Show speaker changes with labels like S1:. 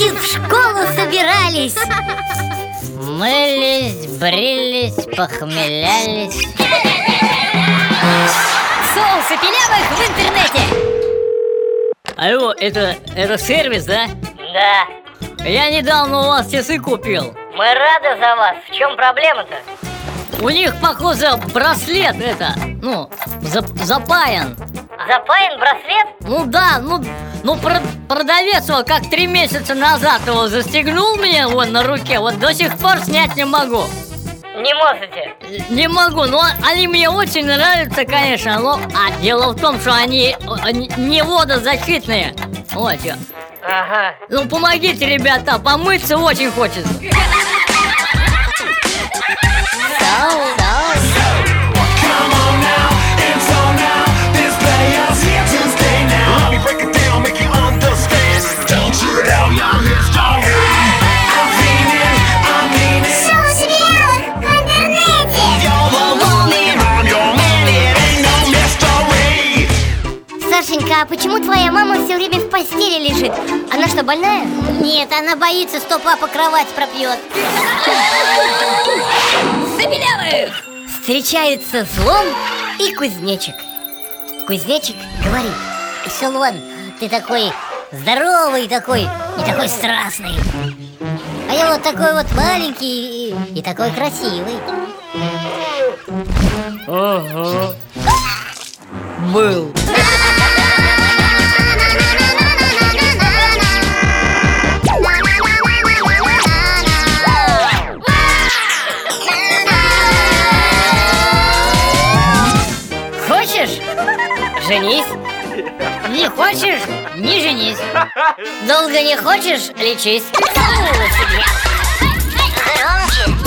S1: дети в школу собирались. Мылись, брились, похмелялись.
S2: Соусы пилявых в интернете.
S3: Алло, это, это сервис, да?
S1: Да.
S3: Я недавно у вас часы купил.
S1: Мы рады за вас, в чем проблема-то?
S3: У них, похоже, браслет это, ну, зап запаян.
S1: Запаян браслет?
S3: Ну да, ну, ну про- продавец его как три месяца назад его застегнул мне вон на руке, вот до сих пор снять не могу.
S1: Не можете.
S3: Не могу, но они мне очень нравятся, конечно, но а дело в том, что они, не водозащитные. Вот чё.
S1: Ага.
S3: Ну помогите, ребята, помыться очень хочется.
S2: Сашенька, а почему твоя мама все время в постели лежит? Она что, больная?
S1: Нет, она боится, что папа кровать пропьет.
S2: Забелявых! Встречаются злом и кузнечик Кузнечик говорит
S1: Силуан, ты такой здоровый такой и такой страстный. А я вот такой вот маленький и, и такой красивый.
S3: Ага. Был.
S2: женись. Не хочешь? Не женись. Долго не хочешь? Лечись.
S1: Громче.